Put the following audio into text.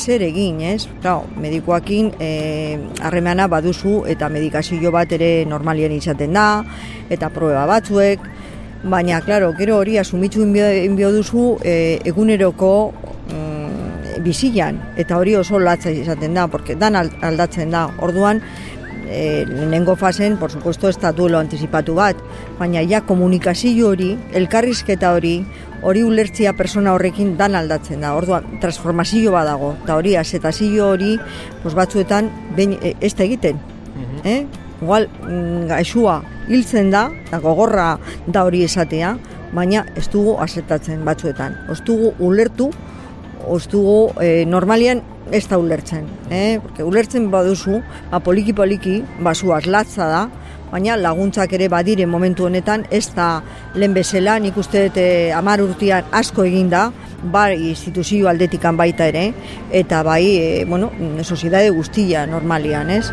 zer egin, ez? Claro, medikoakin eh, harremana baduzu eta medikazio bat ere normalien izaten da, eta proba batzuek, baina, claro, gero hori asumitzu inbio duzu eh, eguneroko mm, bizilan, eta hori oso latza izaten da, porque dan al- aldatzen da, orduan, e, lehenengo fasen, por supuesto, ez da duelo anticipatu bat, baina ja komunikazio hori, elkarrizketa hori, hori ulertzia persona horrekin dan aldatzen da, orduan, transformazio badago, eta hori, azetazio hori, pues batzuetan, behin, e, ez da egiten, eh? Igual, mm, gaixua hiltzen da, eta gogorra da hori esatea, baina ez dugu azetatzen batzuetan. Ez dugu ulertu, ez dugu eh, normalian ez da ulertzen. Eh? Porque ulertzen baduzu, ba, poliki poliki, basuaz latza da, baina laguntzak ere badire momentu honetan, ez da lehen bezala, nik uste dut eh, amar urtean asko egin da, bai instituzio aldetikan baita ere, eta bai, eh, bueno, soziedade guztia normalian, ez?